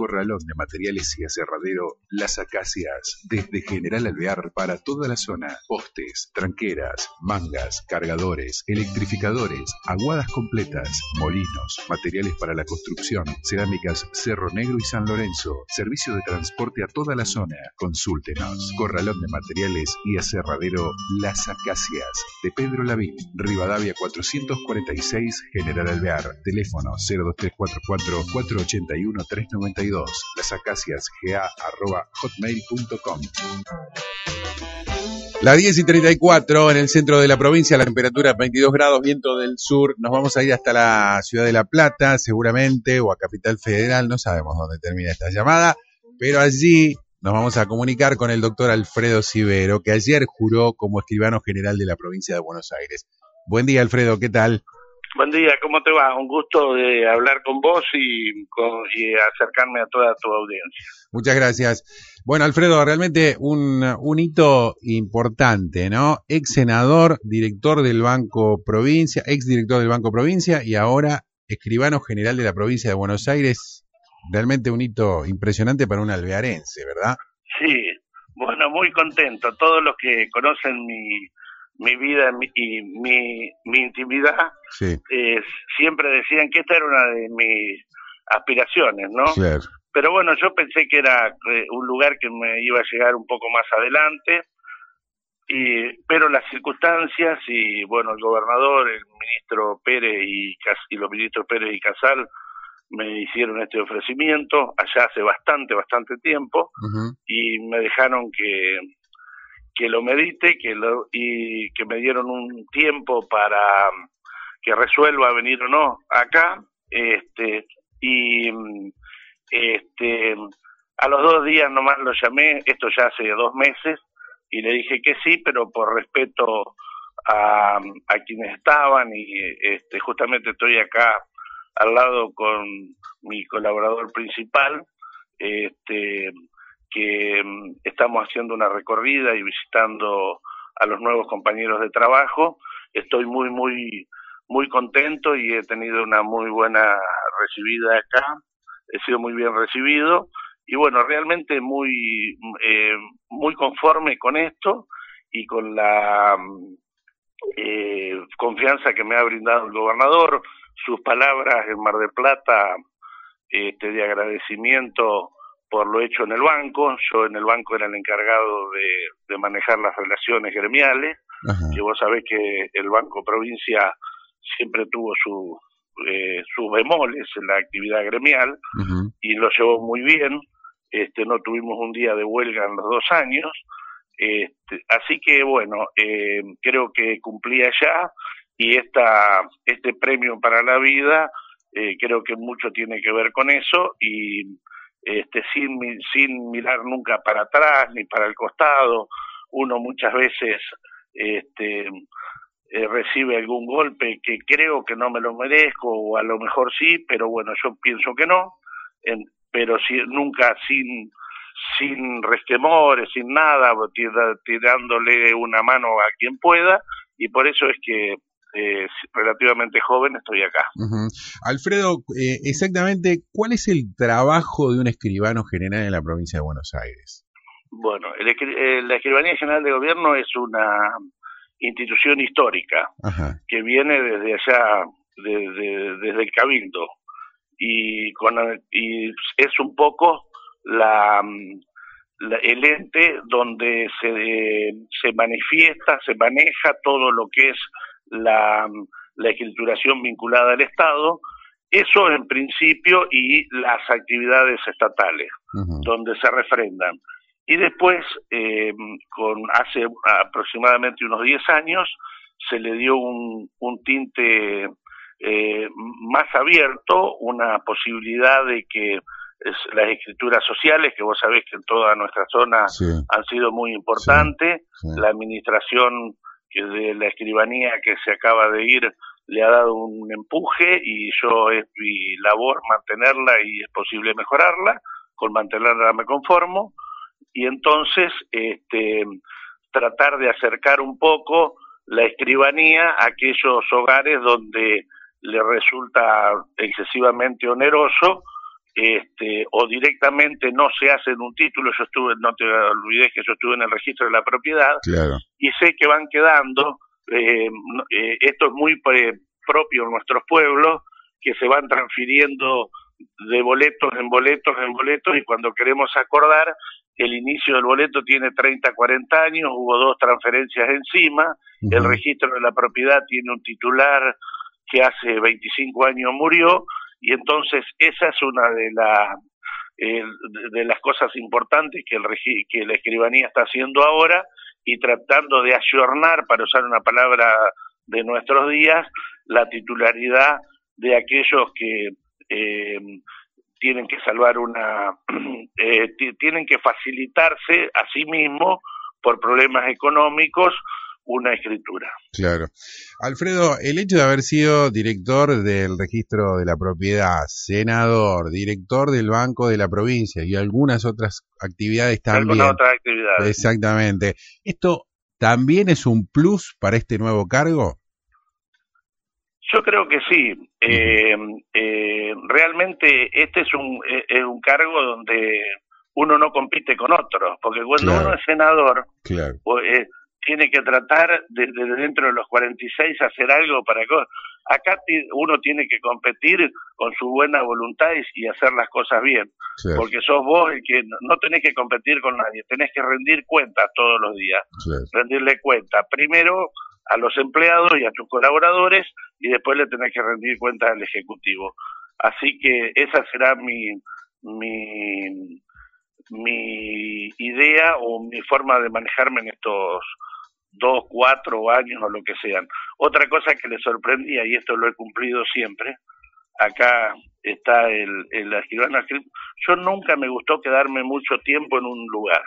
Corralón de materiales y aserradero Las Acacias. Desde General Alvear para toda la zona. Postes, tranqueras, mangas, cargadores, electrificadores, aguadas completas, molinos, materiales para la construcción, cerámicas Cerro Negro y San Lorenzo. Servicio de transporte a toda la zona. Consúltenos. Corralón de materiales y aserradero Las Acacias. De Pedro Lavín, Rivadavia 446, General Alvear. Teléfono 02344 481 392. Las Acacias hotmail.com. Las 10 y 34 en el centro de la provincia, la temperatura 22 grados, viento del sur. Nos vamos a ir hasta la ciudad de La Plata, seguramente, o a Capital Federal, no sabemos dónde termina esta llamada, pero allí nos vamos a comunicar con el doctor Alfredo Cibero, que ayer juró como escribano general de la provincia de Buenos Aires. Buen día, Alfredo, ¿qué tal? Buen día, ¿cómo te va? Un gusto de hablar con vos y, y acercarme a toda tu audiencia. Muchas gracias. Bueno, Alfredo, realmente un, un hito importante, ¿no? Ex senador, director del Banco Provincia, ex director del Banco Provincia y ahora escribano general de la provincia de Buenos Aires. Realmente un hito impresionante para un alvearense, ¿verdad? Sí, bueno, muy contento. Todos los que conocen mi, mi vida y mi, mi intimidad, eh, siempre decían que esta era una de mis aspiraciones, ¿no? Pero bueno, yo pensé que era eh, un lugar que me iba a llegar un poco más adelante, y, pero las circunstancias y bueno, el gobernador, el ministro Pérez y, y los ministros Pérez y Casal me hicieron este ofrecimiento allá hace bastante, bastante tiempo y me dejaron que que lo medite que lo, y que me dieron un tiempo para que resuelva venir o no acá este y este a los dos días nomás lo llamé esto ya hace dos meses y le dije que sí pero por respeto a, a quienes estaban y este justamente estoy acá al lado con mi colaborador principal este que mm, estamos haciendo una recorrida y visitando a los nuevos compañeros de trabajo. Estoy muy, muy, muy contento y he tenido una muy buena recibida acá. He sido muy bien recibido y bueno, realmente muy, eh, muy conforme con esto y con la mm, eh, confianza que me ha brindado el gobernador, sus palabras en Mar del Plata este, de agradecimiento por lo hecho en el banco. Yo en el banco era el encargado de, manejar las relaciones gremiales, y vos sabés que el Banco Provincia siempre tuvo su, eh, sus bemoles en la actividad gremial y lo llevó muy bien. Este, no tuvimos un día de huelga en los dos años. Este, así que bueno, eh, creo que cumplía ya y esta, este premio para la vida eh, creo que mucho tiene que ver con eso y este, sin, sin mirar nunca para atrás ni para el costado. Uno muchas veces este, eh, recibe algún golpe que creo que no me lo merezco o a lo mejor sí, pero bueno, yo pienso que no, pero si, nunca sin sin resquemores, sin nada, tirándole una mano a quien pueda, y por eso es que eh, relativamente joven estoy acá. Alfredo, eh, exactamente, ¿cuál es el trabajo de un escribano general en la provincia de Buenos Aires? Bueno, eh, la Escribanía General de Gobierno es una institución histórica que viene desde allá, desde el Cabildo, y, con, y es un poco la, el ente donde se, se manifiesta, se maneja todo lo que es la, la escrituración vinculada al Estado, eso en principio y las actividades estatales, donde se refrendan. Y después, eh, con hace aproximadamente unos 10 años, se le dio un, un tinte eh, más abierto, una posibilidad de que las escrituras sociales, que vos sabés que en toda nuestra zona han sido muy importantes, la administración que de la escribanía que se acaba de ir le ha dado un empuje y yo es mi labor mantenerla y es posible mejorarla, con mantenerla me conformo y entonces este tratar de acercar un poco la escribanía a aquellos hogares donde le resulta excesivamente oneroso este, o directamente no se hacen un título. Yo estuve, no te olvides que yo estuve en el registro de la propiedad y sé que van quedando. Eh, eh, esto es muy propio en nuestros pueblos, que se van transfiriendo de boletos en boletos en boletos y cuando queremos acordar el inicio del boleto tiene 30, 40 años, hubo dos transferencias encima, el registro de la propiedad tiene un titular que hace 25 años murió y entonces esa es una de, la, eh, de las cosas importantes que, el, que la escribanía está haciendo ahora y tratando de ayornar, para usar una palabra de nuestros días, la titularidad de aquellos que eh, tienen que salvar una, eh, tienen que facilitarse a sí mismos por problemas económicos una escritura. Claro. Alfredo, el hecho de haber sido director del registro de la propiedad, senador, director del Banco de la Provincia y algunas otras actividades también. Algunas otras actividades. Exactamente. ¿Esto también es un plus para este nuevo cargo? Yo creo que sí. Eh, eh, realmente este es un, eh, es un cargo donde uno no compite con otros, porque cuando uno es senador, pues, tiene que tratar desde dentro de los 46 hacer algo para acá uno tiene que competir con su buena voluntad y, hacer las cosas bien, porque sos vos el que no, tenés que competir con nadie, tenés que rendir cuentas todos los días, rendirle cuenta primero a los empleados y a tus colaboradores y después le tenés que rendir cuentas al ejecutivo. Así que esa será mi mi mi idea o mi forma de manejarme en estos dos, cuatro años o lo que sean. Otra cosa que le sorprendía, y esto lo he cumplido siempre, acá está el, el escribano, yo nunca me gustó quedarme mucho tiempo en un lugar.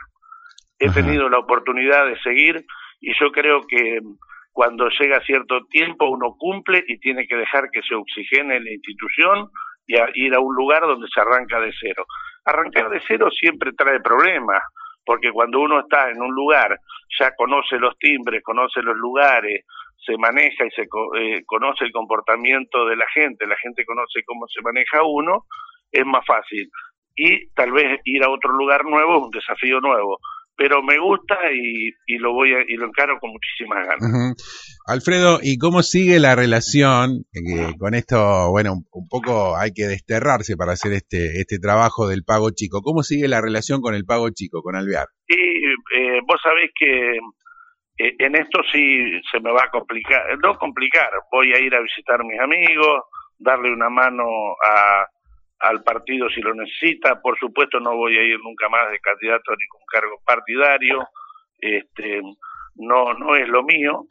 He tenido la oportunidad de seguir y yo creo que cuando llega cierto tiempo uno cumple y tiene que dejar que se oxigene la institución y ir a un lugar donde se arranca de cero. Arrancar de cero siempre trae problemas, porque cuando uno está en un lugar, ya conoce los timbres, conoce los lugares, se maneja y se eh, conoce el comportamiento de la gente, la gente conoce cómo se maneja uno, es más fácil. Y tal vez ir a otro lugar nuevo es un desafío nuevo pero me gusta y, y, lo voy a, y lo encaro con muchísimas ganas. Alfredo, ¿y cómo sigue la relación eh, con esto? Bueno, un, poco hay que desterrarse para hacer este este trabajo del pago chico. ¿Cómo sigue la relación con el pago chico, con Alvear? Sí, eh, vos sabés que eh, en esto sí se me va a complicar, no complicar, voy a ir a visitar a mis amigos, darle una mano a al partido si lo necesita. Por supuesto, no voy a ir nunca más de candidato a ningún cargo partidario. Este, no, no es lo mío.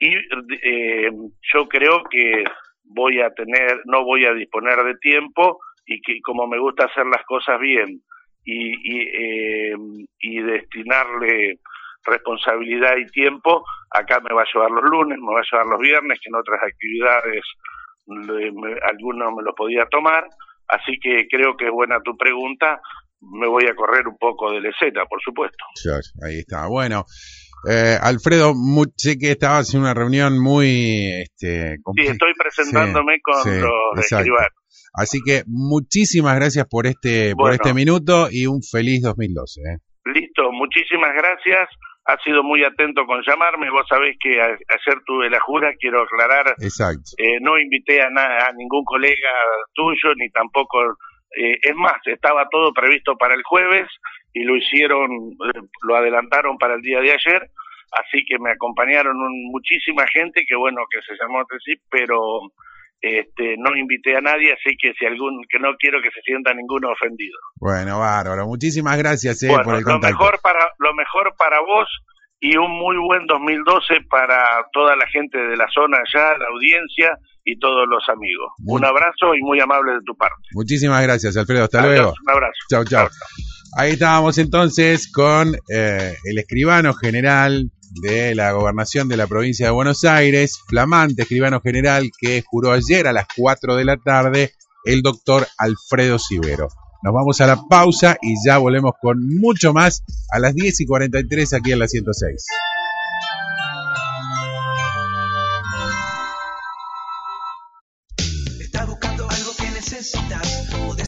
Y eh, yo creo que voy a tener, no voy a disponer de tiempo y que como me gusta hacer las cosas bien y, y, eh, y destinarle responsabilidad y tiempo, acá me va a llevar los lunes, me va a llevar los viernes, que en otras actividades algunos me lo podía tomar, Así que creo que es buena tu pregunta. Me voy a correr un poco de escena, por supuesto. ahí está. Bueno, eh, Alfredo, sé que estabas en una reunión muy... Este, sí, estoy presentándome con los escribanos. Así que muchísimas gracias por este, por este minuto y un feliz 2012. ¿eh? Listo, muchísimas gracias ha sido muy atento con llamarme. Vos sabés que ayer tuve la jura, quiero aclarar. Exacto. Eh, no invité a, a ningún colega tuyo, ni tampoco. Eh, es más, estaba todo previsto para el jueves y lo hicieron, eh, lo adelantaron para el día de ayer. Así que me acompañaron muchísima gente que, bueno, que se llamó a sí, pero este, no invité a nadie, así que si algún que no quiero que se sienta ninguno ofendido. Bueno, bárbaro. Muchísimas gracias eh, por el lo mejor para lo mejor para vos y un muy buen 2012 para toda la gente de la zona allá, la audiencia y todos los amigos. Un abrazo y muy amable de tu parte. Muchísimas gracias, Alfredo. Hasta luego. Un abrazo. Chao, chao. Ahí estábamos entonces con eh, el escribano general de la gobernación de la provincia de Buenos Aires, flamante escribano general que juró ayer a las 4 de la tarde, el doctor Alfredo Sivero. Nos vamos a la pausa y ya volvemos con mucho más a las 10 y 43 aquí en la 106.